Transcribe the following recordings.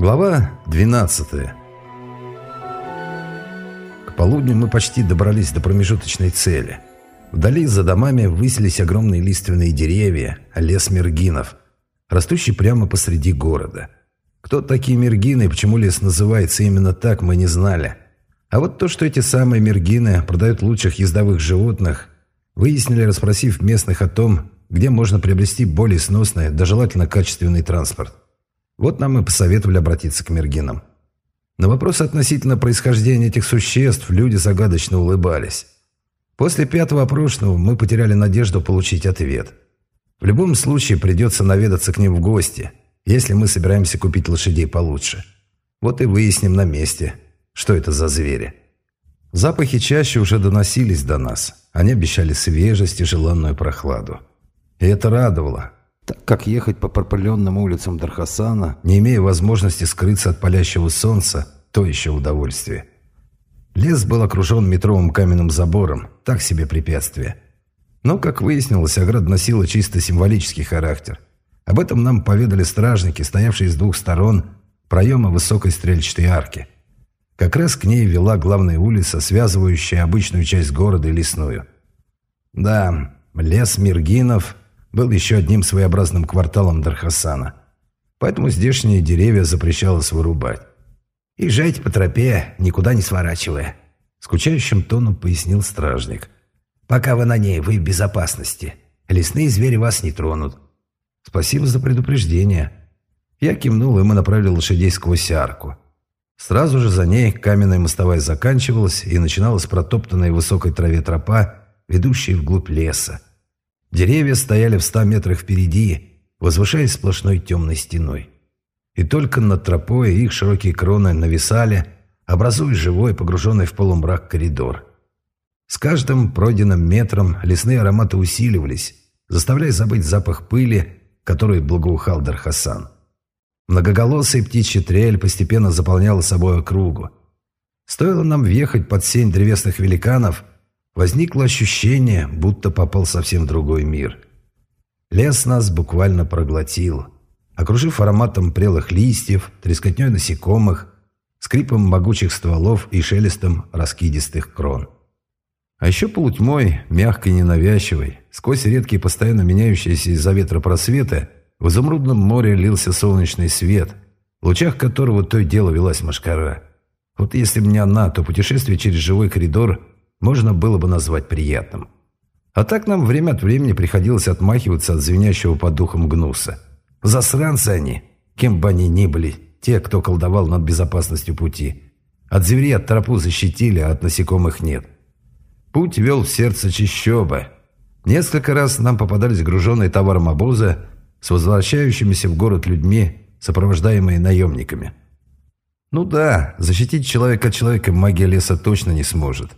Глава 12 К полудню мы почти добрались до промежуточной цели. Вдали за домами высились огромные лиственные деревья, лес мергинов, растущий прямо посреди города. Кто такие мергины и почему лес называется именно так, мы не знали. А вот то, что эти самые мергины продают лучших ездовых животных, выяснили, расспросив местных о том, где можно приобрести более сносный, да желательно качественный транспорт. Вот нам и посоветовали обратиться к мергинам. На вопрос относительно происхождения этих существ люди загадочно улыбались. После пятого опрошенного мы потеряли надежду получить ответ. В любом случае придется наведаться к ним в гости, если мы собираемся купить лошадей получше. Вот и выясним на месте, что это за звери. Запахи чаще уже доносились до нас. Они обещали свежесть и желанную прохладу. И это радовало, так как ехать по пропыленным улицам Дархасана, не имея возможности скрыться от палящего солнца, то еще удовольствие. Лес был окружен метровым каменным забором, так себе препятствие. Но, как выяснилось, ограда носила чисто символический характер. Об этом нам поведали стражники, стоявшие с двух сторон проема высокой стрельчатой арки. Как раз к ней вела главная улица, связывающая обычную часть города и лесную. Да, лес Миргинов был еще одним своеобразным кварталом Дархасана. Поэтому здешние деревья запрещалось вырубать. «Езжайте по тропе, никуда не сворачивая», — скучающим тоном пояснил стражник. «Пока вы на ней, вы в безопасности. Лесные звери вас не тронут». «Спасибо за предупреждение». Я кивнул, и мы направили лошадей сквозь арку. Сразу же за ней каменная мостовая заканчивалась, и начиналась протоптанная в высокой траве тропа, ведущая вглубь леса. Деревья стояли в ста метрах впереди, возвышаясь сплошной темной стеной. И только над тропой их широкие кроны нависали, образуя живой, погруженный в полумрак коридор. С каждым пройденным метром лесные ароматы усиливались, заставляя забыть запах пыли, который благоухал Дархасан. Многоголосый птичий трель постепенно заполняла собой округу. Стоило нам въехать под сень древесных великанов, Возникло ощущение, будто попал совсем в другой мир. Лес нас буквально проглотил, окружив ароматом прелых листьев, трескотней насекомых, скрипом могучих стволов и шелестом раскидистых крон. А еще полутьмой, мягкой ненавязчивой, сквозь редкие постоянно меняющиеся из-за ветра просветы, в изумрудном море лился солнечный свет, в лучах которого то и дело велась машкара. Вот если бы не она, то путешествие через живой коридор можно было бы назвать приятным. А так нам время от времени приходилось отмахиваться от звенящего под духом гнуса. Засранцы они, кем бы они ни были, те, кто колдовал над безопасностью пути. От зверей от тропу защитили, а от насекомых нет. Путь вел в сердце чищоба. Несколько раз нам попадались груженные товаром обозы с возвращающимися в город людьми, сопровождаемые наемниками. Ну да, защитить человека от человека магия леса точно не сможет.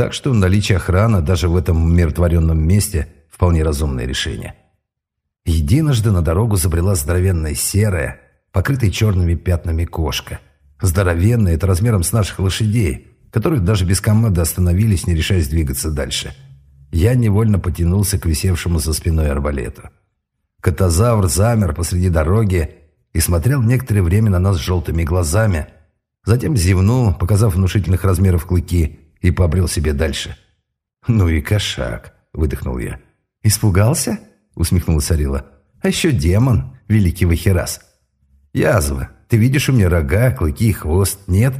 Так что наличие охраны даже в этом миротворенном месте – вполне разумное решение. Единожды на дорогу забрела здоровенная серая, покрытая черными пятнами кошка. Здоровенная – это размером с наших лошадей, которые даже без команды остановились, не решаясь двигаться дальше. Я невольно потянулся к висевшему за спиной арбалету. Катазавр замер посреди дороги и смотрел некоторое время на нас желтыми глазами, затем зевнул, показав внушительных размеров клыки, и побрел себе дальше. «Ну и кошак», — выдохнул я. «Испугался?» — усмехнулась Арила. «А еще демон, великий Вахерас». «Язва, ты видишь у меня рога, клыки и хвост, нет?»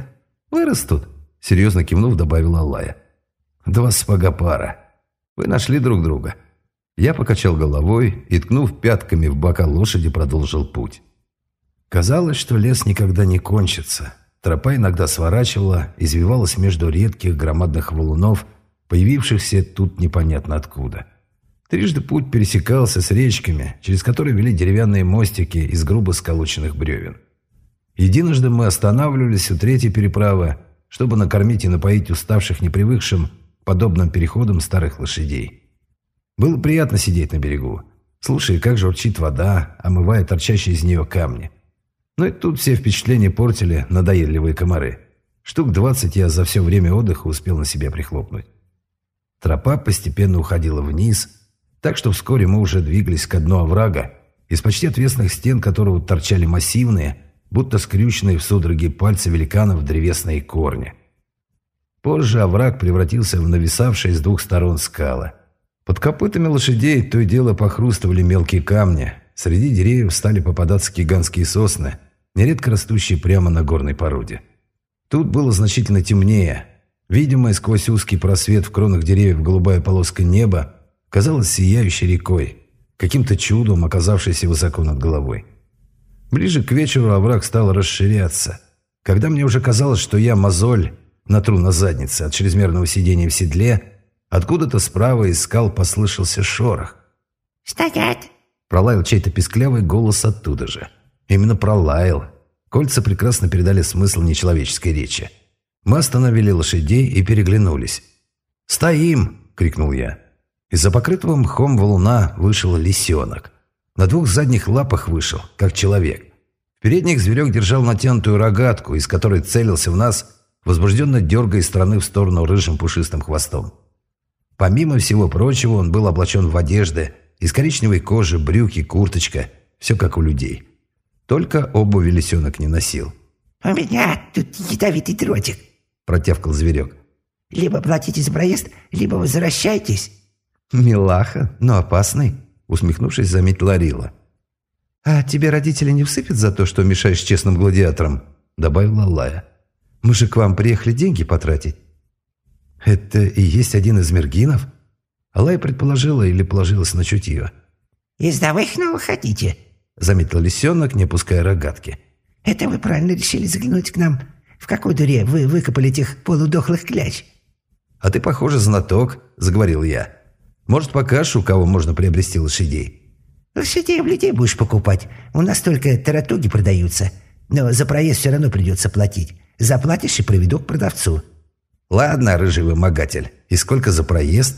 «Вырастут», — серьезно кивнув, добавила Алая. «Два сапога пара. Вы нашли друг друга». Я покачал головой и, ткнув пятками в бока лошади, продолжил путь. Казалось, что лес никогда не кончится, Тропа иногда сворачивала, извивалась между редких громадных валунов, появившихся тут непонятно откуда. Трижды путь пересекался с речками, через которые вели деревянные мостики из грубо сколоченных бревен. Единожды мы останавливались у третьей переправы, чтобы накормить и напоить уставших непривыкшим подобным переходом старых лошадей. Было приятно сидеть на берегу, слушая, как журчит вода, омывая торчащие из нее камни – но и тут все впечатления портили надоедливые комары. Штук двадцать я за все время отдыха успел на себя прихлопнуть. Тропа постепенно уходила вниз, так что вскоре мы уже двигались к дну оврага, из почти отвесных стен которого торчали массивные, будто скрюченные в судороге пальцы великанов древесные корни. Позже овраг превратился в нависавшие с двух сторон скалы. Под копытами лошадей то и дело похрустывали мелкие камни. Среди деревьев стали попадаться гигантские сосны, нередко растущие прямо на горной породе. Тут было значительно темнее. Видимая сквозь узкий просвет в кронах деревьев голубая полоска неба казалась сияющей рекой, каким-то чудом оказавшейся высоко над головой. Ближе к вечеру овраг стал расширяться. Когда мне уже казалось, что я мозоль, натру на заднице от чрезмерного сидения в седле, откуда-то справа из скал послышался шорох. «Стоять!» – пролаял чей-то писклявый голос оттуда же. Именно пролаял. Кольца прекрасно передали смысл нечеловеческой речи. Мы остановили лошадей и переглянулись. «Стоим!» – крикнул я. Из-за покрытого мхом валуна вышел лисенок. На двух задних лапах вышел, как человек. В передних зверек держал натянутую рогатку, из которой целился в нас, возбужденно дергая из стороны в сторону рыжим пушистым хвостом. Помимо всего прочего, он был облачен в одежды, из коричневой кожи, брюки, курточка, все как у людей. Только обуви лисенок не носил. «У меня тут ядовитый дротик», – протявкал зверек. «Либо платите за проезд, либо возвращайтесь». «Милаха, но опасный», – усмехнувшись, заметила Рила. «А тебе родители не всыпят за то, что мешаешь честным гладиаторам?» – добавила Лая. «Мы же к вам приехали деньги потратить». «Это и есть один из мергинов?» Алая предположила или положилась на чутье. «Из Давыхнова хотите?» – заметил лисенок, не опуская рогатки. «Это вы правильно решили заглянуть к нам. В какой дуре вы выкопали этих полудохлых кляч?» «А ты, похоже, знаток», – заговорил я. «Может, покажешь, у кого можно приобрести лошадей?» «Лошадей в людей будешь покупать. У нас только таратуги продаются. Но за проезд все равно придется платить. Заплатишь и приведу к продавцу». «Ладно, рыжий вымогатель. И сколько за проезд?»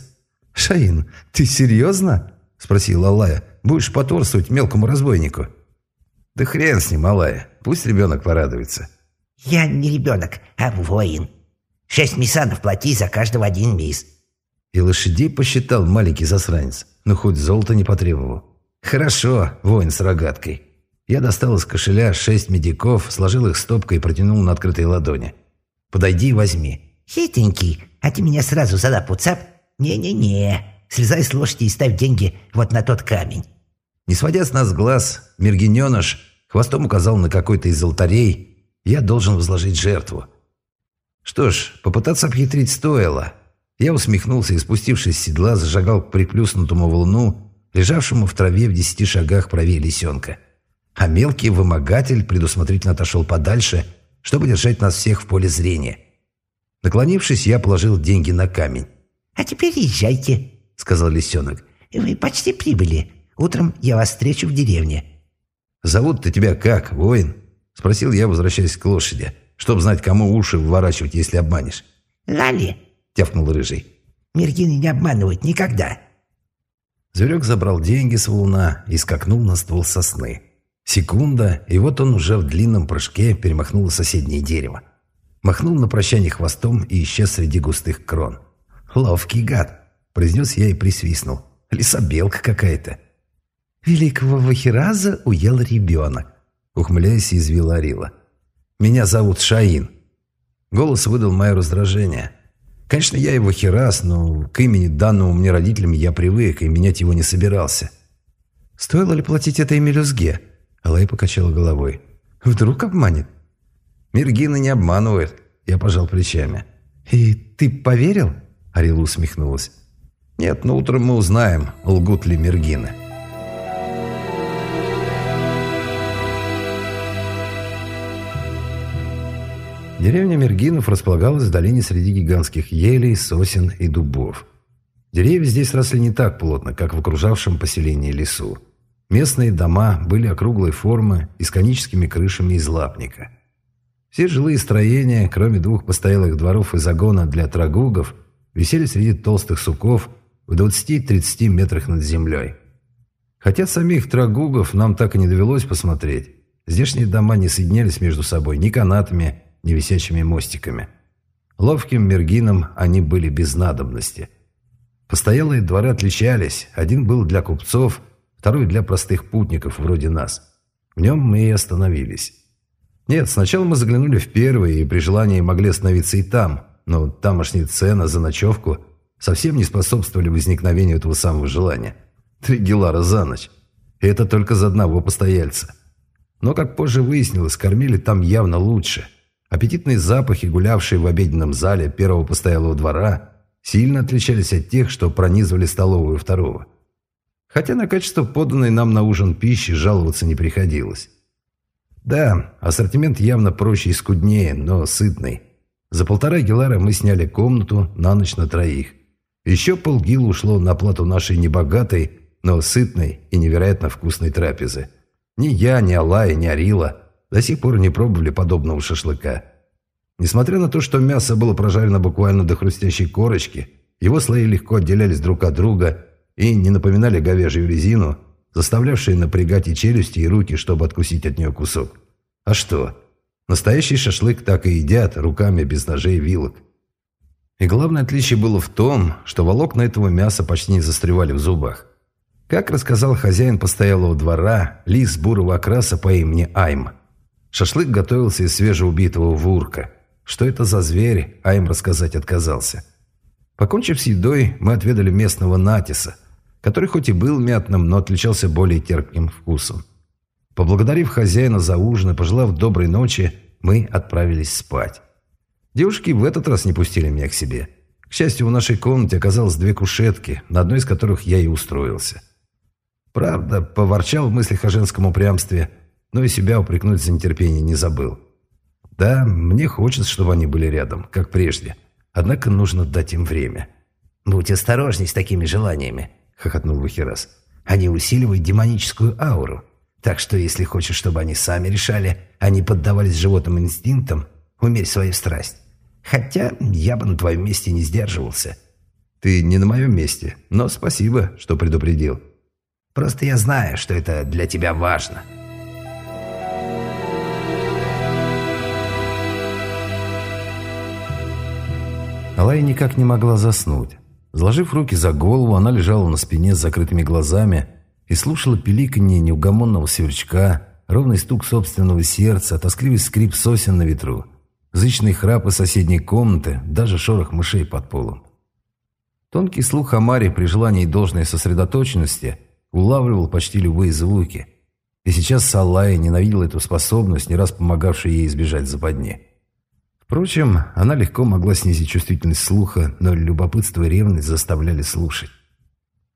«Шаин, ты серьезно?» – спросила Алая. «Будешь потворствовать мелкому разбойнику?» «Да хрен с ним, Алая. Пусть ребенок порадуется». «Я не ребенок, а воин. Шесть мисанов плати за каждого один мисс». И лошадей посчитал маленький засранец, но хоть золото не потребовал. «Хорошо, воин с рогаткой». Я достал из кошеля шесть медиков, сложил их стопкой и протянул на открытой ладони. «Подойди и возьми». «Хитренький, а ты меня сразу за лапу цап? Не-не-не, слезай с лошади и ставь деньги вот на тот камень». Не сводя с нас глаз, Мергененыш хвостом указал на какой-то из алтарей. Я должен возложить жертву. Что ж, попытаться обхитрить стоило. Я усмехнулся и, спустившись с седла, зажигал к приплюснутому волну, лежавшему в траве в десяти шагах правее лисенка. А мелкий вымогатель предусмотрительно отошел подальше, чтобы держать нас всех в поле зрения. Наклонившись, я положил деньги на камень. «А теперь езжайте», — сказал лисенок. «Вы почти прибыли. Утром я вас встречу в деревне». «Зовут-то тебя как, воин?» — спросил я, возвращаясь к лошади, чтобы знать, кому уши вворачивать, если обманешь. «Лали», — тявкнул рыжий. «Мергины не обманывают никогда». Зверек забрал деньги с луна и скакнул на ствол сосны. Секунда, и вот он уже в длинном прыжке перемахнул соседнее дерево. Махнул на прощание хвостом и исчез среди густых крон. «Ловкий гад!» – произнес я и присвистнул. «Лесобелка какая-то!» «Великого Вахираза уел ребенок», – ухмыляясь, извила Арила. «Меня зовут Шаин». Голос выдал мое раздражение. Конечно, я его Херас, но к имени, данному мне родителями, я привык и менять его не собирался. «Стоило ли платить это имя Люзге?» Алай покачала головой. «Вдруг обманет?» «Миргина не обманывает», — я пожал плечами. «И ты поверил?» — Арила усмехнулась. «Нет, но утром мы узнаем, лгут ли Миргины». Деревня Мергинов располагалась в долине среди гигантских елей, сосен и дубов. Деревья здесь росли не так плотно, как в окружавшем поселении лесу. Местные дома были округлой формы и с коническими крышами из лапника. Все жилые строения, кроме двух постоялых дворов и загона для трагугов, висели среди толстых суков в 20-30 метрах над землей. Хотя самих трагугов нам так и не довелось посмотреть. Здешние дома не соединялись между собой ни канатами, висячими мостиками. Ловким мергином они были без надобности. Постоялые дворы отличались. Один был для купцов – второй для простых путников вроде нас. В нем мы и остановились. Нет, сначала мы заглянули в первый и при желании могли остановиться и там, но тамошние цены за ночевку совсем не способствовали возникновению этого самого желания. Три гелара за ночь. И это только за одного постояльца. Но, как позже выяснилось, кормили там явно лучше. Аппетитные запахи, гулявшие в обеденном зале первого постоялого двора, сильно отличались от тех, что пронизывали столовую второго. Хотя на качество поданной нам на ужин пищи жаловаться не приходилось. Да, ассортимент явно проще и скуднее, но сытный. За полтора гелара мы сняли комнату на ночь на троих. Еще полгила ушло на плату нашей небогатой, но сытной и невероятно вкусной трапезы. Ни я, ни Алая, ни Арила до сих пор не пробовали подобного шашлыка. Несмотря на то, что мясо было прожарено буквально до хрустящей корочки, его слои легко отделялись друг от друга и не напоминали говяжью резину, заставлявшие напрягать и челюсти, и руки, чтобы откусить от нее кусок. А что? Настоящий шашлык так и едят, руками без ножей и вилок. И главное отличие было в том, что волокна этого мяса почти не застревали в зубах. Как рассказал хозяин постоялого двора, лис бурого окраса по имени Айм. Шашлык готовился из свежеубитого вурка. Что это за зверь, Айм рассказать отказался. Покончив с едой, мы отведали местного натиса, который хоть и был мятным, но отличался более терпким вкусом. Поблагодарив хозяина за ужин и пожелав доброй ночи, мы отправились спать. Девушки в этот раз не пустили меня к себе. К счастью, в нашей комнате оказалось две кушетки, на одной из которых я и устроился. Правда, поворчал в мыслях о женском упрямстве, но и себя упрекнуть за нетерпение не забыл. Да, мне хочется, чтобы они были рядом, как прежде. Однако нужно дать им время. «Будь осторожней с такими желаниями», — хохотнул Вахирас. «Они усиливают демоническую ауру. Так что, если хочешь, чтобы они сами решали, они поддавались животным инстинктам, умерь свою страсть. Хотя я бы на твоем месте не сдерживался». «Ты не на моем месте, но спасибо, что предупредил». «Просто я знаю, что это для тебя важно». Алая никак не могла заснуть. Сложив руки за голову, она лежала на спине с закрытыми глазами и слушала пиликанье неугомонного сверчка, ровный стук собственного сердца, тоскливый скрип сосен на ветру, зычный храп из соседней комнаты, даже шорох мышей под полом. Тонкий слух Амари при желании должной сосредоточенности улавливал почти любые звуки. И сейчас Салая ненавидела эту способность, не раз помогавшую ей избежать западни. Впрочем, она легко могла снизить чувствительность слуха, но любопытство и ревность заставляли слушать.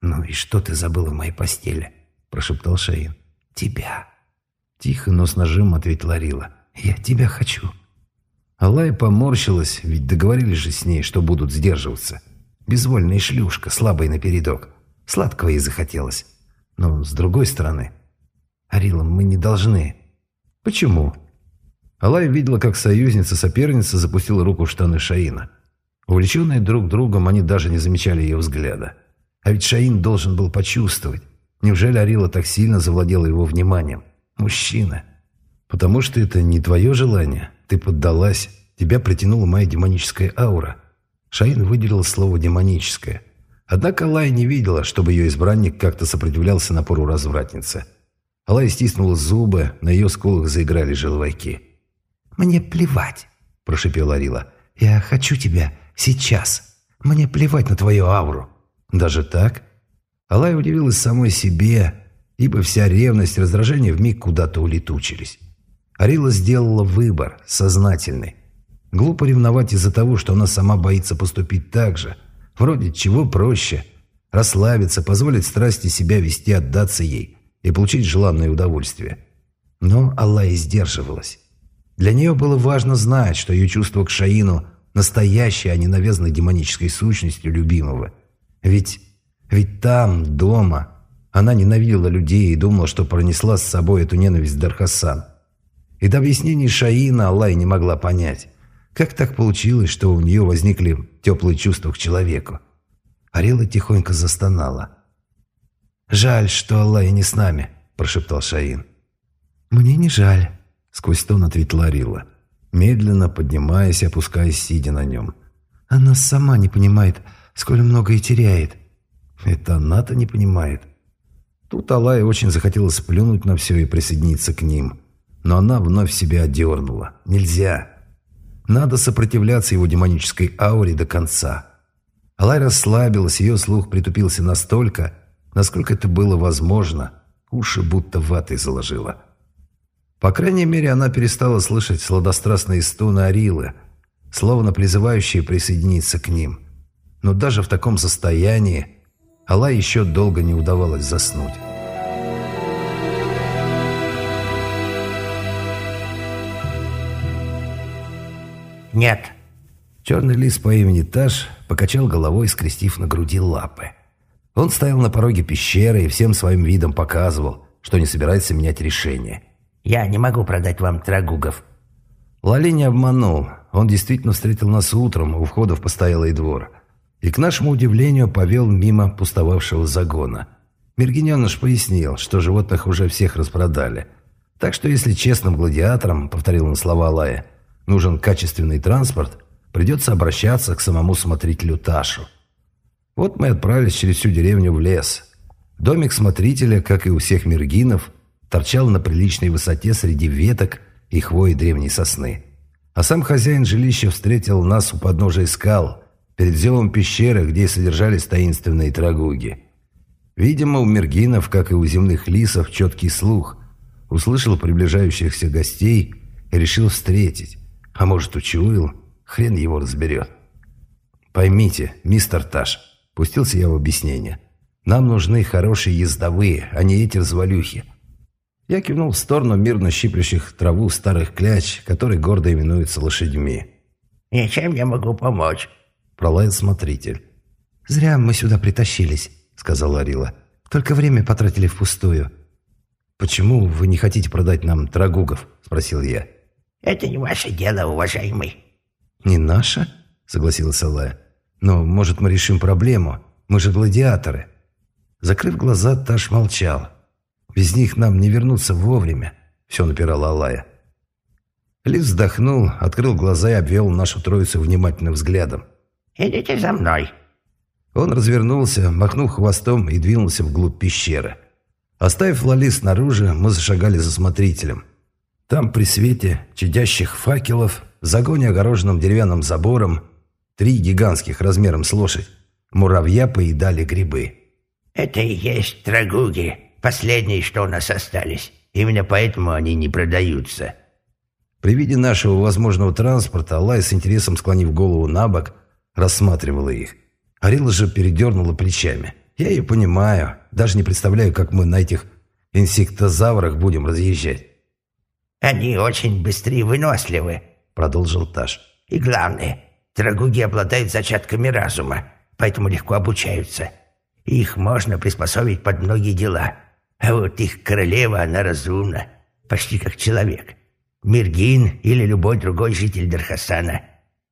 «Ну и что ты забыла в моей постели?» – прошептал Шаин. «Тебя». Тихо, но с нажимом ответила Рила. «Я тебя хочу». Алая поморщилась, ведь договорились же с ней, что будут сдерживаться. Безвольная шлюшка, слабая напередок. Сладкого ей захотелось. Но с другой стороны... Арила, мы не должны. Почему? Алая видела, как союзница-соперница запустила руку в штаны Шаина. Увлеченные друг другом, они даже не замечали ее взгляда. А ведь Шаин должен был почувствовать. Неужели Арила так сильно завладела его вниманием? Мужчина. Потому что это не твое желание. Ты поддалась. Тебя притянула моя демоническая аура. Шаин выделил слово «демоническое». Однако Алая не видела, чтобы ее избранник как-то сопротивлялся напору развратницы. Алая стиснула зубы, на ее скулах заиграли желваки. «Мне плевать», – прошипела Арила. «Я хочу тебя сейчас. Мне плевать на твою ауру». «Даже так?» Алая удивилась самой себе, ибо вся ревность и раздражение вмиг куда-то улетучились. Арила сделала выбор, сознательный. Глупо ревновать из-за того, что она сама боится поступить так же. Вроде чего проще. Расслабиться, позволить страсти себя вести, отдаться ей и получить желанное удовольствие. Но Аллая сдерживалась. Для нее было важно знать, что ее чувство к Шаину настоящее, а не навязанное демонической сущностью любимого. Ведь, ведь там, дома, она ненавидела людей и думала, что пронесла с собой эту ненависть Дархасан. И до объяснений Шаина Аллай не могла понять, как так получилось, что у нее возникли теплые чувства к человеку. Арила тихонько застонала. «Жаль, что Аллай не с нами», – прошептал Шаин. «Мне не жаль», Сквозь тон ответила Арила, медленно поднимаясь и опускаясь, сидя на нем. «Она сама не понимает, сколь много и теряет». «Это она-то не понимает». Тут Алае очень захотелось плюнуть на все и присоединиться к ним. но она вновь себя одернула. Нельзя. Надо сопротивляться его демонической ауре до конца. Алай расслабилась, ее слух притупился настолько, насколько это было возможно. Уши будто ватой заложила. По крайней мере, она перестала слышать сладострастные стоны Арилы, словно призывающие присоединиться к ним. Но даже в таком состоянии Алла еще долго не удавалось заснуть. «Нет». Черный лис по имени Таш покачал головой, скрестив на груди лапы. Он стоял на пороге пещеры и всем своим видом показывал, что не собирается менять решение. «Я не могу продать вам трагугов». Лали не обманул. Он действительно встретил нас утром у входа в постоялый двор. И, к нашему удивлению, повел мимо пустовавшего загона. Мергененыш пояснил, что животных уже всех распродали. Так что, если честным гладиаторам, повторил он слова Лая, нужен качественный транспорт, придется обращаться к самому смотрителю Ташу. Вот мы отправились через всю деревню в лес. Домик смотрителя, как и у всех мергинов, торчал на приличной высоте среди веток и хвои древней сосны. А сам хозяин жилища встретил нас у подножия скал, перед зевом пещеры, где содержались таинственные трагуги. Видимо, у мергинов, как и у земных лисов, четкий слух. Услышал приближающихся гостей и решил встретить. А может, учуял? Хрен его разберет. «Поймите, мистер Таш», — пустился я в объяснение, «нам нужны хорошие ездовые, а не эти развалюхи». Я кивнул в сторону мирно щиплющих траву старых кляч, которые гордо именуются лошадьми. «И чем я могу помочь?» — пролаял смотритель. «Зря мы сюда притащились», — сказала Арила. «Только время потратили впустую». «Почему вы не хотите продать нам трагугов?» — спросил я. «Это не ваше дело, уважаемый». «Не наше?» — согласилась Алая. «Но, может, мы решим проблему? Мы же гладиаторы». Закрыв глаза, Таш молчал. «Без них нам не вернуться вовремя», — все напирала Алая. Лис вздохнул, открыл глаза и обвел нашу троицу внимательным взглядом. «Идите за мной». Он развернулся, махнул хвостом и двинулся вглубь пещеры. Оставив Лали снаружи, мы зашагали за смотрителем. Там при свете чадящих факелов, в загоне, огороженном деревянным забором, три гигантских размером с лошадь, муравья поедали грибы. «Это и есть трагуги, последние, что у нас остались. Именно поэтому они не продаются». При виде нашего возможного транспорта Алай с интересом склонив голову на бок, рассматривала их. Арила же передернула плечами. Я ее понимаю. Даже не представляю, как мы на этих инсектозаврах будем разъезжать. «Они очень быстрые и выносливы», — продолжил Таш. «И главное, трагуги обладают зачатками разума, поэтому легко обучаются. Их можно приспособить под многие дела. А вот их королева, она разумна, почти как человек. Миргин или любой другой житель Дархасана.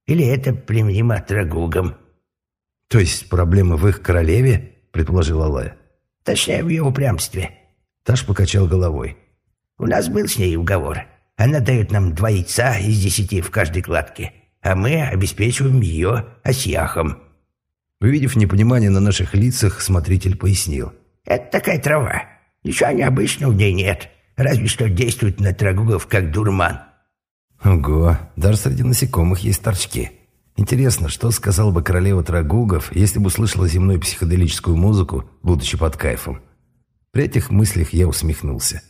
Или это применимо трагугам». «То есть проблема в их королеве?» — предположил Алая. «Точнее, в ее упрямстве». Таш покачал головой. У нас был с ней уговор. Она дает нам два яйца из десяти в каждой кладке, а мы обеспечиваем ее осьяхом». Увидев непонимание на наших лицах, смотритель пояснил. «Это такая трава. Ничего необычного в ней нет. Разве что действует на трагугов как дурман». «Ого, даже среди насекомых есть торчки. Интересно, что сказала бы королева трагугов, если бы услышала земную психоделическую музыку, будучи под кайфом?» При этих мыслях я усмехнулся.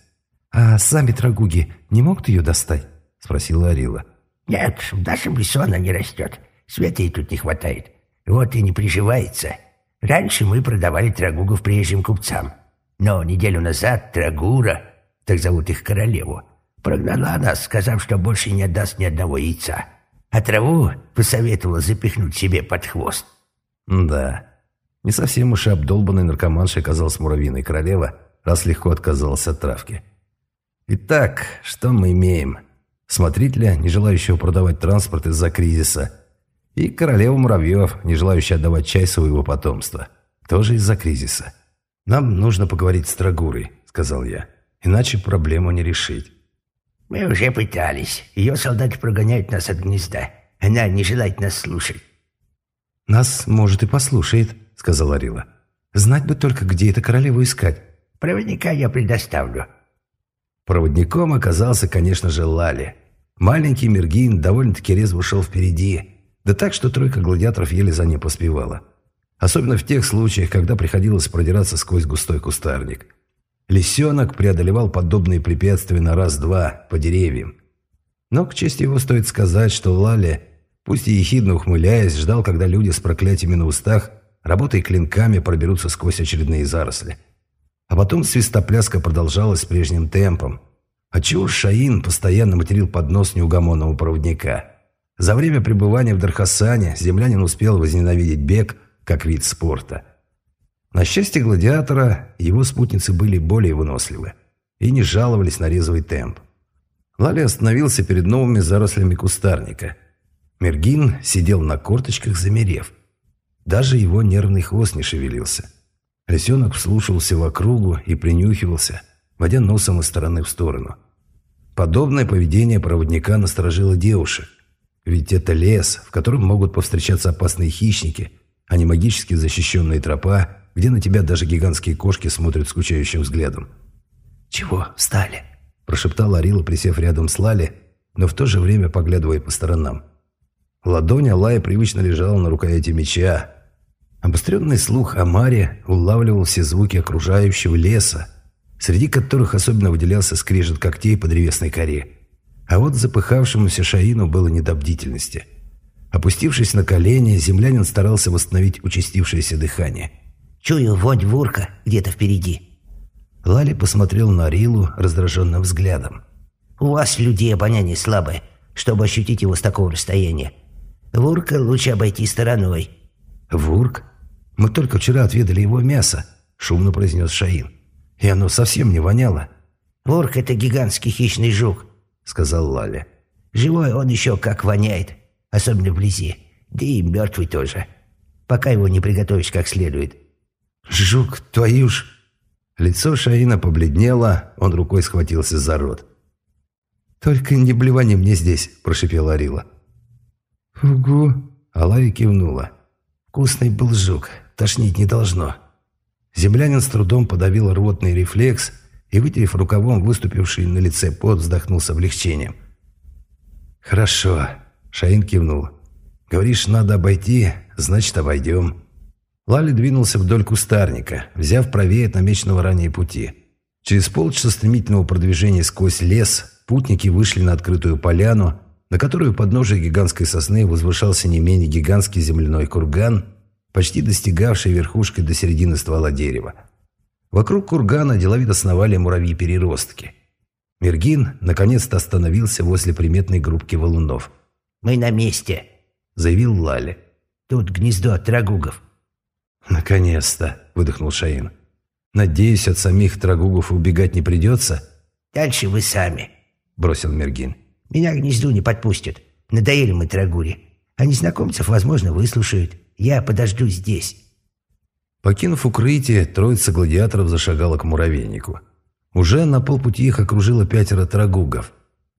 «А сами трагуги не могут ее достать?» — спросила Арила. «Нет, в нашем лесу она не растет. Света ей тут не хватает. Вот и не приживается. Раньше мы продавали трагугов приезжим купцам. Но неделю назад Трагура, так зовут их королеву, прогнала нас, сказав, что больше не отдаст ни одного яйца. А траву посоветовала запихнуть себе под хвост. Да, не совсем уж и обдолбанной наркоманшей оказалась муравьиной королева, раз легко отказалась от травки. Итак, что мы имеем? Смотрителя, не желающего продавать транспорт из-за кризиса, и королеву муравьев, не желающую отдавать часть своего потомства, тоже из-за кризиса. «Нам нужно поговорить с Трагурой», — сказал я, — «иначе проблему не решить». «Мы уже пытались. Ее солдаты прогоняют нас от гнезда. Она не желает нас слушать». «Нас, может, и послушает», — сказала Рила. «Знать бы только, где эту королеву искать». «Проводника я предоставлю. Проводником оказался, конечно же, Лали. Маленький Мергин довольно-таки резво шел впереди, да так, что тройка гладиаторов еле за ним поспевала. Особенно в тех случаях, когда приходилось продираться сквозь густой кустарник. Лисенок преодолевал подобные препятствия на раз-два по деревьям. Но, к чести его, стоит сказать, что Лали, пусть и ехидно ухмыляясь, ждал, когда люди с проклятиями на устах, работая клинками, проберутся сквозь очередные заросли. А потом свистопляска продолжалась прежним темпом. Отчего Шаин постоянно материл под нос неугомонного проводника. За время пребывания в Дархасане землянин успел возненавидеть бег как вид спорта. На счастье гладиатора, его спутницы были более выносливы и не жаловались на резвый темп. Лали остановился перед новыми зарослями кустарника. Мергин сидел на корточках, замерев. Даже его нервный хвост не шевелился. Лисенок вслушивался в округу и принюхивался, водя носом из стороны в сторону. Подобное поведение проводника насторожило девушек. Ведь это лес, в котором могут повстречаться опасные хищники, а не магически защищенные тропа, где на тебя даже гигантские кошки смотрят скучающим взглядом. «Чего встали?» – прошептала Арила, присев рядом с Лали, но в то же время поглядывая по сторонам. Ладонь Алая привычно лежала на рукояти меча, Обостренный слух Амари улавливал все звуки окружающего леса, среди которых особенно выделялся скрежет когтей по древесной коре. А вот запыхавшемуся Шаину было не до бдительности. Опустившись на колени, землянин старался восстановить участившееся дыхание. «Чую вонь вурка где-то впереди». Лали посмотрел на Рилу раздраженным взглядом. «У вас, людей, обоняние слабое, чтобы ощутить его с такого расстояния. Вурка лучше обойти стороной». «Вурк?» Мы только вчера отведали его мясо», — шумно произнес Шаин. «И оно совсем не воняло». «Ворк — это гигантский хищный жук», — сказал Лаля. «Живой он еще как воняет, особенно вблизи. Да и мертвый тоже, пока его не приготовишь как следует». «Жук, твою ж...» Лицо Шаина побледнело, он рукой схватился за рот. «Только не блевани мне здесь», – прошипела Арила. «Угу», – Алая кивнула. «Вкусный был жук, тошнить не должно. Землянин с трудом подавил рвотный рефлекс и, вытерев рукавом выступивший на лице пот, вздохнул с облегчением. «Хорошо», — Шаин кивнул. «Говоришь, надо обойти, значит, обойдем». Лали двинулся вдоль кустарника, взяв правее от намеченного ранее пути. Через полчаса стремительного продвижения сквозь лес путники вышли на открытую поляну, на которую подножие гигантской сосны возвышался не менее гигантский земляной курган, почти достигавший верхушкой до середины ствола дерева. Вокруг кургана деловито сновали муравьи-переростки. Мергин наконец-то остановился возле приметной группки валунов. «Мы на месте», — заявил Лали. «Тут гнездо трагугов». «Наконец-то», — выдохнул Шаин. «Надеюсь, от самих трагугов убегать не придется?» «Дальше вы сами», — бросил Мергин. «Меня к гнезду не подпустят. Надоели мы трагури. А незнакомцев, возможно, выслушают». Я подожду здесь». Покинув укрытие, троица гладиаторов зашагала к муравейнику. Уже на полпути их окружило пятеро трагугов.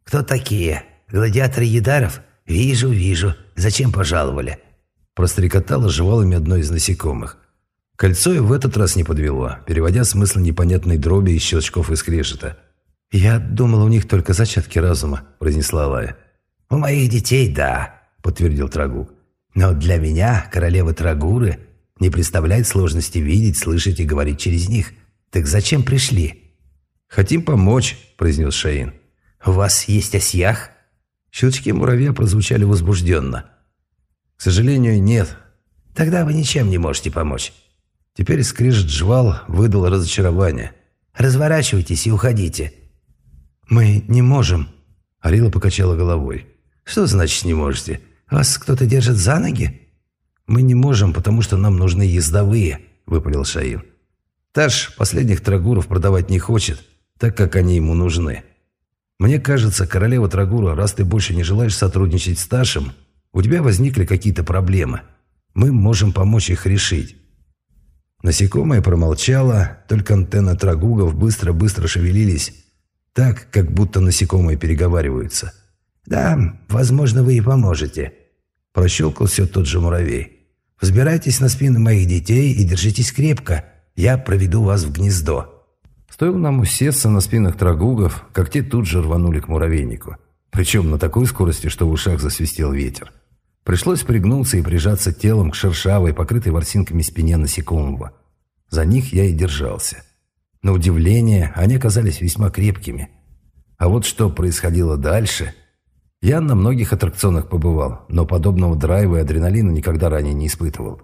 «Кто такие? Гладиаторы Едаров? Вижу, вижу. Зачем пожаловали?» Прострекотала жевалами одно из насекомых. Кольцо и в этот раз не подвело, переводя смысл непонятной дроби из щелчков и скрежета. «Я думала, у них только зачатки разума», – произнесла Лая. «У моих детей – да», – подтвердил Трагук. Но для меня, королевы Трагуры, не представляет сложности видеть, слышать и говорить через них. Так зачем пришли?» «Хотим помочь», — произнес Шаин. «У вас есть осьях?» Щелчки муравья прозвучали возбужденно. «К сожалению, нет. Тогда вы ничем не можете помочь». Теперь скрежет жвал выдал разочарование. «Разворачивайтесь и уходите». «Мы не можем», — Арила покачала головой. «Что значит «не можете»? Вас кто-то держит за ноги?» «Мы не можем, потому что нам нужны ездовые», — выпалил Шаин. «Таш последних трагуров продавать не хочет, так как они ему нужны. Мне кажется, королева Трагура, раз ты больше не желаешь сотрудничать с Ташем, у тебя возникли какие-то проблемы. Мы можем помочь их решить». Насекомое промолчало, только антенны трагугов быстро-быстро шевелились, так, как будто насекомые переговариваются – «Да, возможно, вы и поможете», – прощелкал все тот же муравей. «Взбирайтесь на спины моих детей и держитесь крепко. Я проведу вас в гнездо». Стоило нам усесться на спинах трагугов, как те тут же рванули к муравейнику. Причем на такой скорости, что в ушах засвистел ветер. Пришлось пригнуться и прижаться телом к шершавой, покрытой ворсинками спине насекомого. За них я и держался. На удивление, они оказались весьма крепкими. А вот что происходило дальше... Я на многих аттракционах побывал, но подобного драйва и адреналина никогда ранее не испытывал.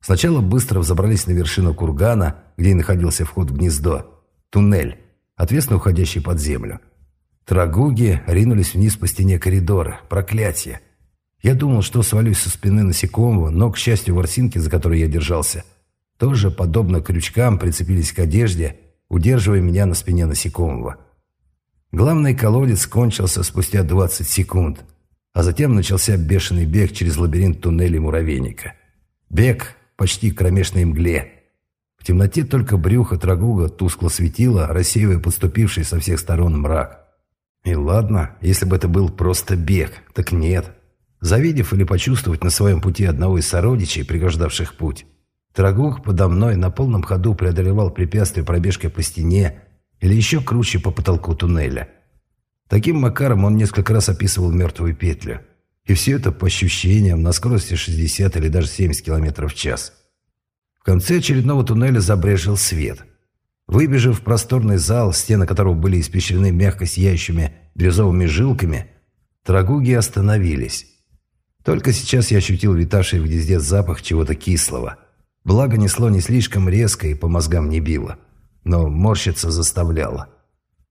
Сначала быстро взобрались на вершину кургана, где и находился вход в гнездо. Туннель, отвесно уходящий под землю. Трагуги ринулись вниз по стене коридора. Проклятие! Я думал, что свалюсь со спины насекомого, но, к счастью, ворсинки, за которые я держался, тоже, подобно крючкам, прицепились к одежде, удерживая меня на спине насекомого. Главный колодец кончился спустя 20 секунд, а затем начался бешеный бег через лабиринт туннелей муравейника. Бег почти к кромешной мгле. В темноте только брюхо трагуга тускло светило, рассеивая подступивший со всех сторон мрак. И ладно, если бы это был просто бег, так нет. Завидев или почувствовать на своем пути одного из сородичей, пригождавших путь, Трагух подо мной на полном ходу преодолевал препятствие пробежкой по стене или еще круче по потолку туннеля. Таким макаром он несколько раз описывал мертвую петлю. И все это по ощущениям на скорости 60 или даже 70 км в час. В конце очередного туннеля забрежил свет. Выбежав в просторный зал, стены которого были испещрены мягко сияющими бирюзовыми жилками, трагуги остановились. Только сейчас я ощутил витавший в гнезде запах чего-то кислого. Благо несло не слишком резко и по мозгам не било, но морщиться заставляло.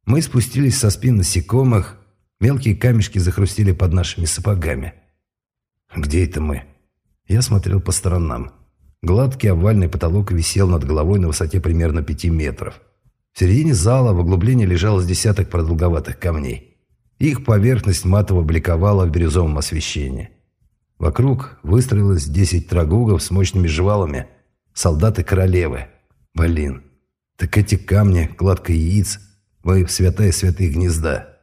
Мы спустились со спин насекомых, мелкие камешки захрустили под нашими сапогами. «Где это мы?» Я смотрел по сторонам. Гладкий овальный потолок висел над головой на высоте примерно пяти метров. В середине зала в углублении лежало с десяток продолговатых камней. Их поверхность матово бликовала в бирюзовом освещении. Вокруг выстроилось десять трагугов с мощными жвалами, солдаты королевы. Блин, так эти камни, кладка яиц, вы святая святых гнезда.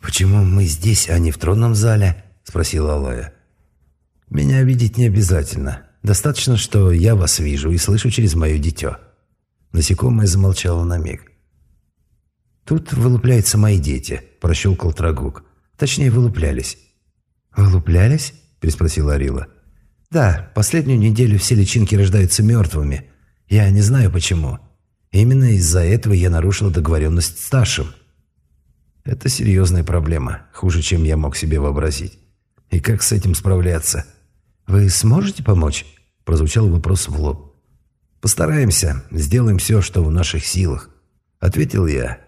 «Почему мы здесь, а не в тронном зале?» – спросила Алая. «Меня видеть не обязательно. Достаточно, что я вас вижу и слышу через мое дитё». Насекомое замолчало на миг. «Тут вылупляются мои дети», – прощелкал Трагук. «Точнее, вылуплялись». «Вылуплялись?» – переспросила Арила. «Да, последнюю неделю все личинки рождаются мертвыми. Я не знаю почему. Именно из-за этого я нарушила договоренность с старшим». «Это серьезная проблема, хуже, чем я мог себе вообразить. И как с этим справляться?» «Вы сможете помочь?» – прозвучал вопрос в лоб. «Постараемся, сделаем все, что в наших силах», – ответил я.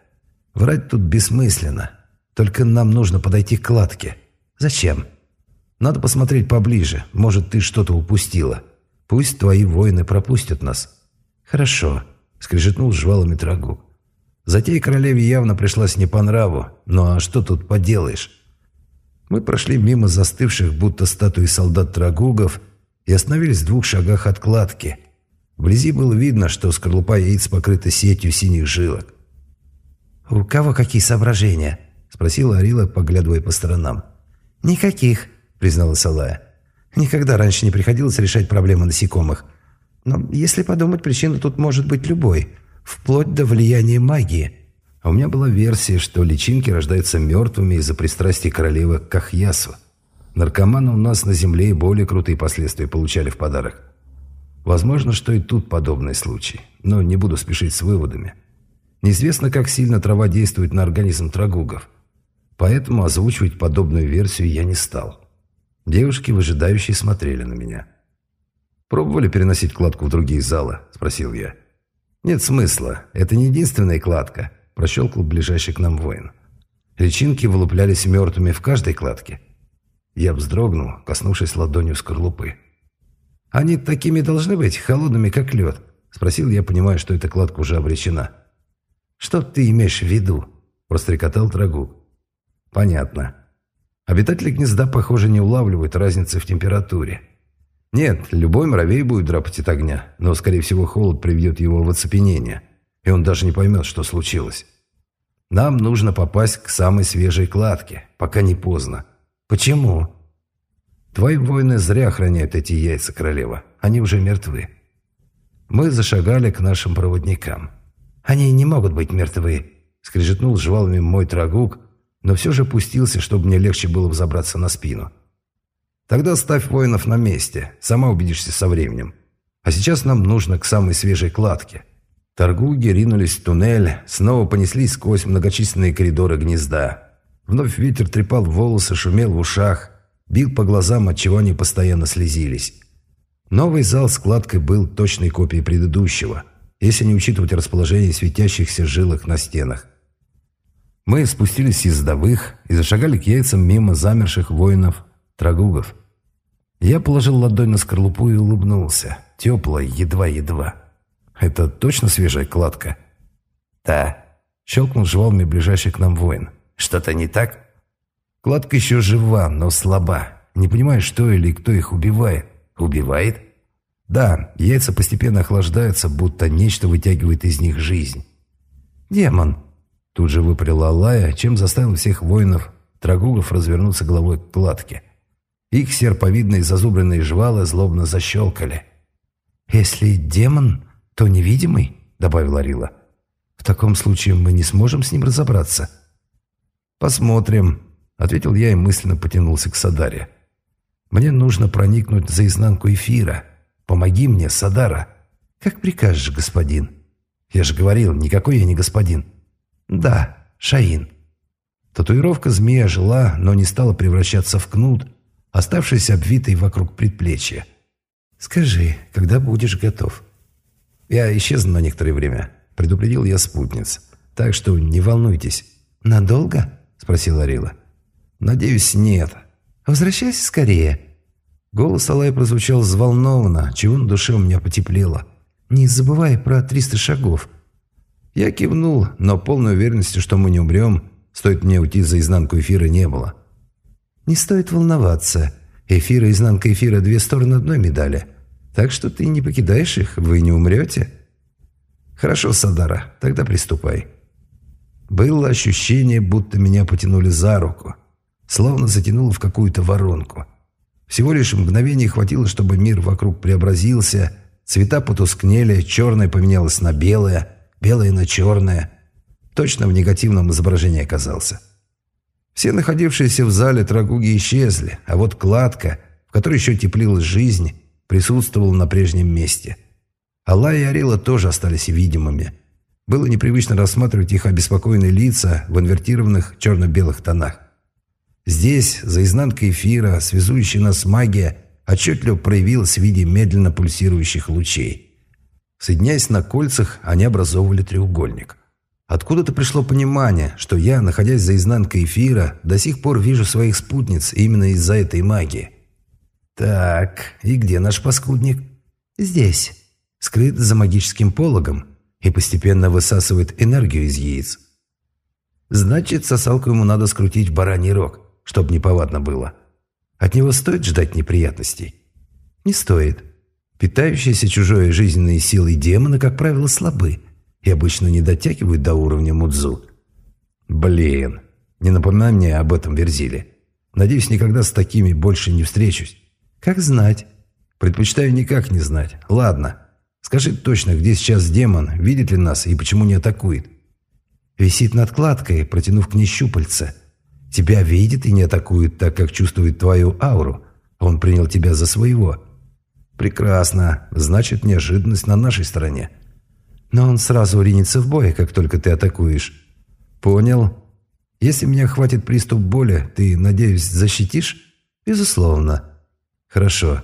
«Врать тут бессмысленно. Только нам нужно подойти к кладке». «Зачем?» Надо посмотреть поближе. Может, ты что-то упустила. Пусть твои воины пропустят нас». «Хорошо», — скрежетнул жвалами трагу. Затея королеве явно пришлась не по нраву. Ну а что тут поделаешь? Мы прошли мимо застывших, будто статуи солдат-трагугов, и остановились в двух шагах от кладки. Вблизи было видно, что скорлупа яиц покрыта сетью синих жилок. «У кого какие соображения?» — спросила Арила, поглядывая по сторонам. «Никаких», призналась Алая. «Никогда раньше не приходилось решать проблемы насекомых. Но если подумать, причина тут может быть любой, вплоть до влияния магии». А у меня была версия, что личинки рождаются мертвыми из-за пристрастия королевы к Кахьясу. Наркоманы у нас на земле и более крутые последствия получали в подарок. Возможно, что и тут подобный случай, но не буду спешить с выводами. Неизвестно, как сильно трава действует на организм трагугов. Поэтому озвучивать подобную версию я не стал. Девушки, выжидающие, смотрели на меня. «Пробовали переносить кладку в другие залы?» – спросил я. «Нет смысла. Это не единственная кладка», – прощелкал ближайший к нам воин. Личинки вылуплялись мертвыми в каждой кладке. Я вздрогнул, коснувшись ладонью скорлупы. «Они такими должны быть, холодными, как лед?» – спросил я, понимая, что эта кладка уже обречена. «Что ты имеешь в виду?» – прострекотал Трагук. «Понятно. Обитатели гнезда, похоже, не улавливают разницы в температуре. Нет, любой муравей будет драпать от огня, но, скорее всего, холод приведет его в оцепенение, и он даже не поймет, что случилось. Нам нужно попасть к самой свежей кладке, пока не поздно. Почему? Твои воины зря охраняют эти яйца, королева. Они уже мертвы. Мы зашагали к нашим проводникам. Они не могут быть мертвы», — скрежетнул жвалами мой трагук, но все же пустился, чтобы мне легче было взобраться на спину. «Тогда ставь воинов на месте, сама убедишься со временем. А сейчас нам нужно к самой свежей кладке». Торгуги ринулись в туннель, снова понеслись сквозь многочисленные коридоры гнезда. Вновь ветер трепал волосы, шумел в ушах, бил по глазам, отчего они постоянно слезились. Новый зал с кладкой был точной копией предыдущего, если не учитывать расположение светящихся жилок на стенах. Мы спустились из ездовых и зашагали к яйцам мимо замерших воинов, трагугов. Я положил ладонь на скорлупу и улыбнулся. Теплая, едва-едва. «Это точно свежая кладка?» «Да», — щелкнул жвалами ближайший к нам воин. «Что-то не так?» «Кладка еще жива, но слаба. Не понимаю, что или кто их убивает». «Убивает?» «Да, яйца постепенно охлаждаются, будто нечто вытягивает из них жизнь». «Демон!» Тут же выпалила Алая, чем заставил всех воинов трагугов развернуться головой к кладке. Их серповидные зазубренные жвалы злобно защелкали. «Если демон, то невидимый?» — добавила Рила. «В таком случае мы не сможем с ним разобраться». «Посмотрим», — ответил я и мысленно потянулся к Садаре. «Мне нужно проникнуть за изнанку эфира. Помоги мне, Садара». «Как прикажешь, господин». «Я же говорил, никакой я не господин». «Да, Шаин». Татуировка змея жила, но не стала превращаться в кнут, оставшийся обвитой вокруг предплечья. «Скажи, когда будешь готов?» «Я исчезну на некоторое время», — предупредил я спутниц. «Так что не волнуйтесь». «Надолго?» — спросила Рила. «Надеюсь, нет». «Возвращайся скорее». Голос Алай прозвучал взволнованно, чего на душе у меня потеплело. «Не забывай про триста шагов». Я кивнул, но полной уверенности, что мы не умрем, стоит мне уйти за изнанку эфира, не было. «Не стоит волноваться. Эфир и изнанка эфира – две стороны одной медали. Так что ты не покидаешь их, вы не умрете». «Хорошо, Садара, тогда приступай». Было ощущение, будто меня потянули за руку, словно затянуло в какую-то воронку. Всего лишь мгновение хватило, чтобы мир вокруг преобразился, цвета потускнели, черное поменялось на белое, белое на черное. Точно в негативном изображении оказался. Все находившиеся в зале трагуги исчезли, а вот кладка, в которой еще теплилась жизнь, присутствовала на прежнем месте. Алла и Арила тоже остались видимыми. Было непривычно рассматривать их обеспокоенные лица в инвертированных черно-белых тонах. Здесь, за изнанкой эфира, связующая нас магия, отчетливо проявилась в виде медленно пульсирующих лучей. Соединяясь на кольцах, они образовывали треугольник. Откуда-то пришло понимание, что я, находясь за изнанкой эфира, до сих пор вижу своих спутниц именно из-за этой магии. Так, и где наш паскудник? Здесь. Скрыт за магическим пологом и постепенно высасывает энергию из яиц. Значит, сосалку ему надо скрутить в бараний рог, чтобы неповадно было. От него стоит ждать неприятностей? Не стоит. Питающиеся чужой жизненной силой демоны, как правило, слабы – и обычно не дотягивают до уровня Мудзу. Блин, не напоминай мне об этом Верзиле. Надеюсь, никогда с такими больше не встречусь. Как знать. Предпочитаю никак не знать. Ладно. Скажи точно, где сейчас демон, видит ли нас и почему не атакует? Висит над кладкой, протянув к ней щупальца. Тебя видит и не атакует, так как чувствует твою ауру. Он принял тебя за своего. Прекрасно. Значит, неожиданность на нашей стороне. Но он сразу ринется в бой, как только ты атакуешь. Понял. Если меня хватит приступ боли, ты, надеюсь, защитишь? Безусловно. Хорошо.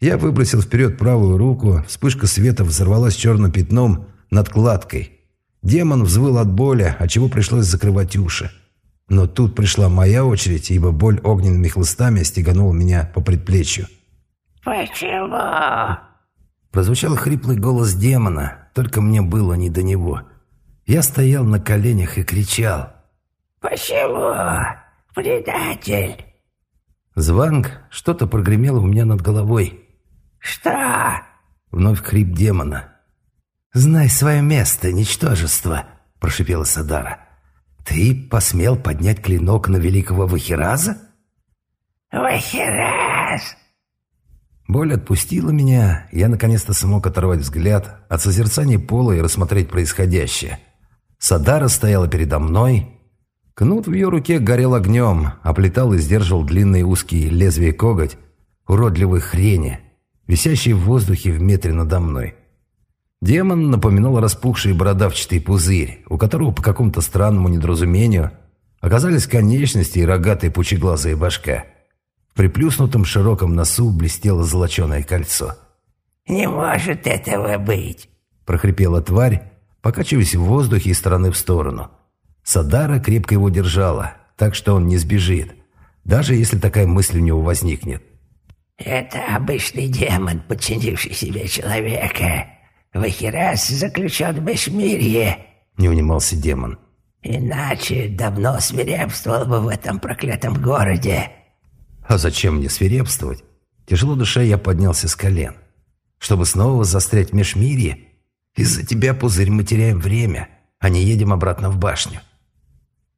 Я выбросил вперед правую руку, вспышка света взорвалась черным пятном над кладкой. Демон взвыл от боли, отчего пришлось закрывать уши. Но тут пришла моя очередь, ибо боль огненными хлыстами стеганула меня по предплечью. «Почему?» Прозвучал хриплый голос демона, только мне было не до него. Я стоял на коленях и кричал. «Почему? Предатель!» Званг что-то прогремело у меня над головой. «Что?» Вновь хрип демона. «Знай свое место, ничтожество!» – прошипела Садара. «Ты посмел поднять клинок на великого Вахираза?» «Вахираз!» Боль отпустила меня, я наконец-то смог оторвать взгляд от созерцания пола и рассмотреть происходящее. Садара стояла передо мной. Кнут в ее руке горел огнем, оплетал и сдерживал длинные узкие лезвия коготь уродливой хрени, висящей в воздухе в метре надо мной. Демон напоминал распухший бородавчатый пузырь, у которого по какому-то странному недоразумению оказались конечности и рогатые пучеглазые башка – в приплюснутом широком носу блестело золоченое кольцо. «Не может этого быть!» – прохрипела тварь, покачиваясь в воздухе из стороны в сторону. Садара крепко его держала, так что он не сбежит, даже если такая мысль у него возникнет. «Это обычный демон, подчинивший себе человека. Вахирас заключен в Бешмирье», – не унимался демон. «Иначе давно свирепствовал бы в этом проклятом городе». А зачем мне свирепствовать? Тяжело душа я поднялся с колен. Чтобы снова застрять в межмирье? Из-за тебя, пузырь, мы теряем время, а не едем обратно в башню.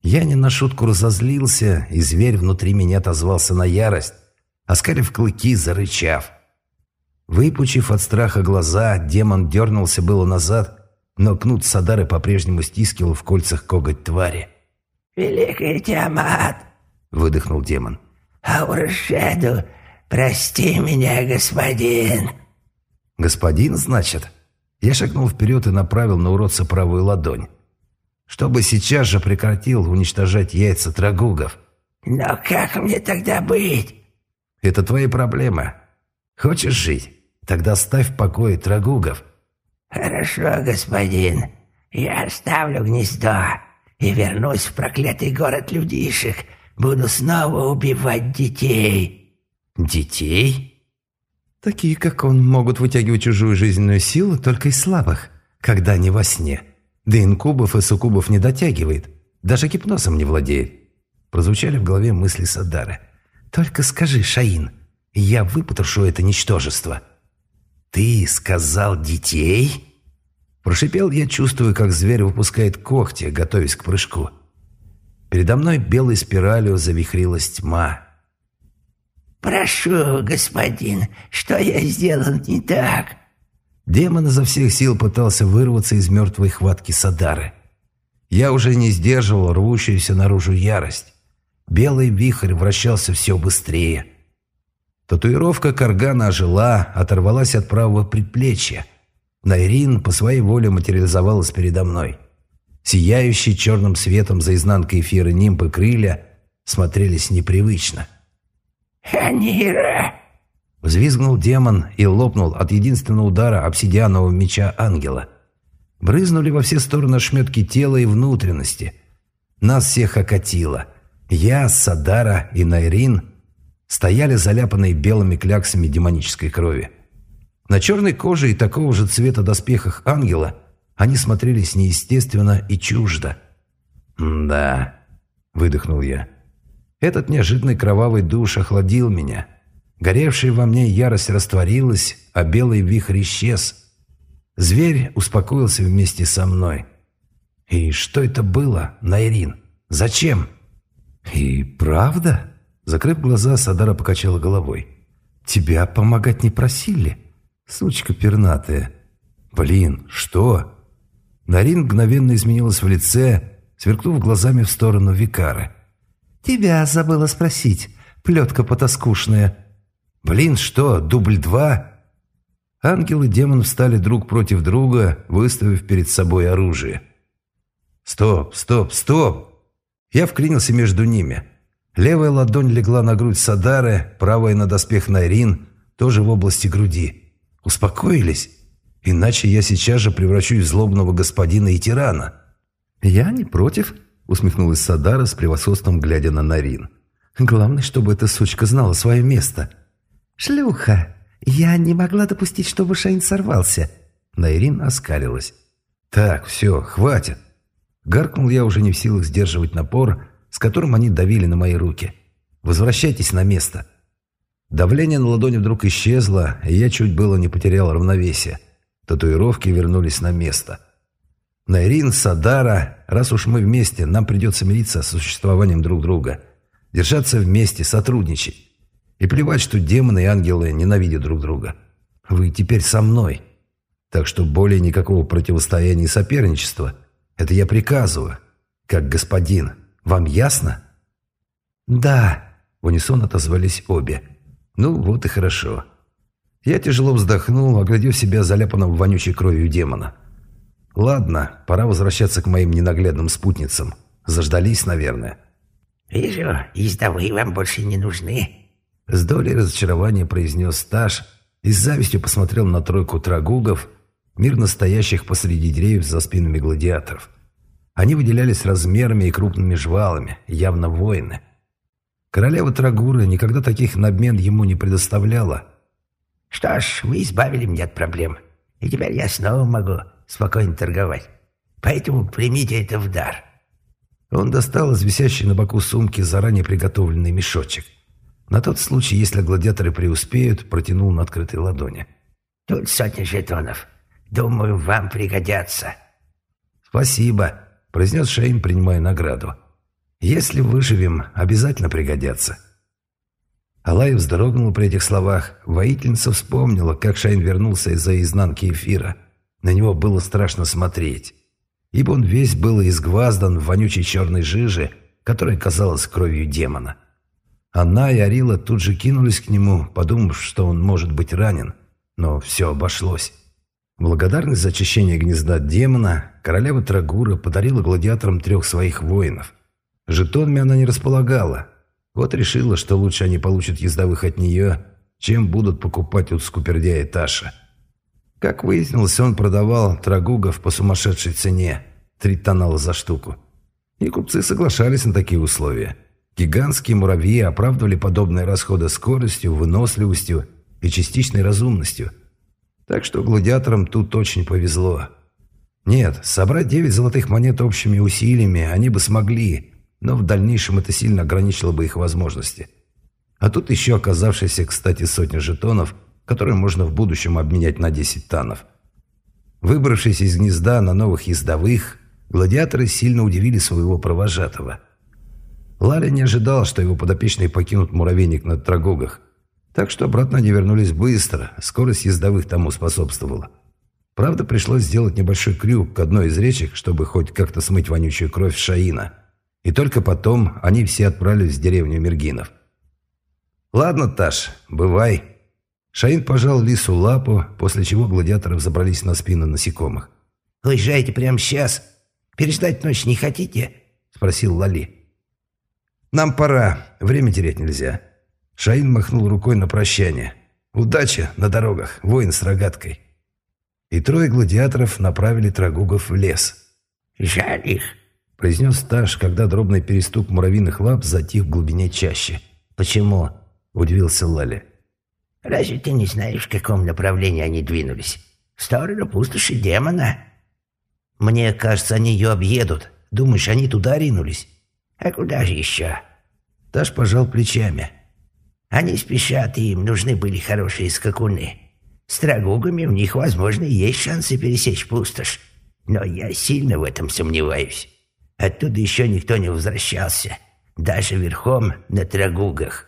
Я не на шутку разозлился, и зверь внутри меня отозвался на ярость, оскалив клыки, зарычав. Выпучив от страха глаза, демон дернулся было назад, но кнут Садары по-прежнему стискивал в кольцах коготь твари. «Великий Тиамат!» — выдохнул демон. «Ауршеду, прости меня, господин!» «Господин, значит?» Я шагнул вперед и направил на уродца правую ладонь. Чтобы сейчас же прекратил уничтожать яйца трагугов. «Но как мне тогда быть?» «Это твои проблемы. Хочешь жить? Тогда ставь в покое трагугов». «Хорошо, господин. Я оставлю гнездо и вернусь в проклятый город людишек, Буду снова убивать детей». «Детей?» «Такие, как он, могут вытягивать чужую жизненную силу только из слабых, когда не во сне. Да инкубов и суккубов не дотягивает, даже гипнозом не владеет». Прозвучали в голове мысли Садары. «Только скажи, Шаин, я выпотрошу это ничтожество». «Ты сказал детей?» Прошипел я, чувствуя, как зверь выпускает когти, готовясь к прыжку. Передо мной белой спиралью завихрилась тьма. «Прошу, господин, что я сделал не так?» Демон изо всех сил пытался вырваться из мертвой хватки Садары. Я уже не сдерживал рвущуюся наружу ярость. Белый вихрь вращался все быстрее. Татуировка каргана ожила, оторвалась от правого предплечья. Найрин по своей воле материализовалась передо мной. Сияющие черным светом за изнанкой эфира нимбы крылья смотрелись непривычно. «Ханира!» Взвизгнул демон и лопнул от единственного удара обсидианового меча ангела. Брызнули во все стороны шметки тела и внутренности. Нас всех окатило. Я, Садара и Найрин стояли заляпанные белыми кляксами демонической крови. На черной коже и такого же цвета доспехах ангела они смотрелись неестественно и чуждо. «Да», — выдохнул я. Этот неожиданный кровавый душ охладил меня. Горевшая во мне ярость растворилась, а белый вихрь исчез. Зверь успокоился вместе со мной. И что это было, Найрин? Зачем? И правда? Закрыв глаза, Садара покачала головой. Тебя помогать не просили? Сучка пернатая. Блин, что? Нарин мгновенно изменилась в лице, сверкнув глазами в сторону Викара. «Тебя забыла спросить, плетка потаскушная». «Блин, что, дубль два?» Ангел и демон встали друг против друга, выставив перед собой оружие. «Стоп, стоп, стоп!» Я вклинился между ними. Левая ладонь легла на грудь Садары, правая на доспех Найрин, тоже в области груди. «Успокоились?» Иначе я сейчас же превращусь в злобного господина и тирана». «Я не против», — усмехнулась Садара с превосходством, глядя на Нарин. «Главное, чтобы эта сучка знала свое место». «Шлюха! Я не могла допустить, чтобы Шайн сорвался». Найрин оскалилась. «Так, все, хватит». Гаркнул я уже не в силах сдерживать напор, с которым они давили на мои руки. «Возвращайтесь на место». Давление на ладони вдруг исчезло, и я чуть было не потерял равновесие. Татуировки вернулись на место. Найрин, Садара, раз уж мы вместе, нам придется мириться с существованием друг друга. Держаться вместе, сотрудничать. И плевать, что демоны и ангелы ненавидят друг друга. Вы теперь со мной. Так что более никакого противостояния и соперничества. Это я приказываю. Как господин. Вам ясно? Да, в унисон отозвались обе. Ну, вот и хорошо. Я тяжело вздохнул, оглядев себя заляпанным вонючей кровью демона. Ладно, пора возвращаться к моим ненаглядным спутницам. Заждались, наверное. «Вижу, ездовые вам больше не нужны», — с долей разочарования произнес Стаж и с завистью посмотрел на тройку трагугов, мирно стоящих посреди деревьев за спинами гладиаторов. Они выделялись размерами и крупными жвалами, явно воины. Королева Трагуры никогда таких на обмен ему не предоставляла. «Что ж, вы избавили меня от проблем, и теперь я снова могу спокойно торговать. Поэтому примите это в дар». Он достал из висящей на боку сумки заранее приготовленный мешочек. На тот случай, если гладиаторы преуспеют, протянул на открытой ладони. «Тут сотни жетонов. Думаю, вам пригодятся». «Спасибо», — произнес Шейн, принимая награду. «Если выживем, обязательно пригодятся». Алай вздрогнул при этих словах. Воительница вспомнила, как Шейн вернулся из-за изнанки эфира. На него было страшно смотреть ибо он весь был изгваздан в вонючей черной жиже, которая казалась кровью демона. Она и Арила тут же кинулись к нему, подумав, что он может быть ранен, но все обошлось. Благодарность за очищение гнезда демона королева Трагура подарила гладиаторам трех своих воинов. Жетонами она не располагала, вот решила, что лучше они получат ездовых от нее, чем будут покупать от скупердя и Таша. Как выяснилось, он продавал трагугов по сумасшедшей цене – три тоннала за штуку. И купцы соглашались на такие условия. Гигантские муравьи оправдывали подобные расходы скоростью, выносливостью и частичной разумностью. Так что гладиаторам тут очень повезло. Нет, собрать девять золотых монет общими усилиями они бы смогли, но в дальнейшем это сильно ограничило бы их возможности. А тут еще оказавшиеся, кстати, сотни жетонов – которые можно в будущем обменять на 10 танов. Выбравшись из гнезда на новых ездовых, гладиаторы сильно удивили своего провожатого. Лаля не ожидал, что его подопечные покинут муравейник на Трагогах, так что обратно они вернулись быстро, скорость ездовых тому способствовала. Правда, пришлось сделать небольшой крюк к одной из речек, чтобы хоть как-то смыть вонючую кровь Шаина. И только потом они все отправились в деревню Мергинов. «Ладно, Таш, бывай», Шаин пожал лису лапу, после чего гладиаторы забрались на спины насекомых. «Уезжайте прямо сейчас. Переждать ночь не хотите?» — спросил Лали. «Нам пора. Время терять нельзя». Шаин махнул рукой на прощание. «Удачи на дорогах, воин с рогаткой». И трое гладиаторов направили трагугов в лес. «Жаль их», — произнес Таш, когда дробный перестук муравьиных лап затих в глубине чаще. «Почему?» — удивился Лали. Разве ты не знаешь, в каком направлении они двинулись? В сторону пустоши демона. Мне кажется, они ее объедут. Думаешь, они туда ринулись? А куда же еще? Таш пожал плечами. Они спешат, и им нужны были хорошие скакуны. С трагугами у них, возможно, есть шансы пересечь пустошь. Но я сильно в этом сомневаюсь. Оттуда еще никто не возвращался. Даже верхом на трагугах.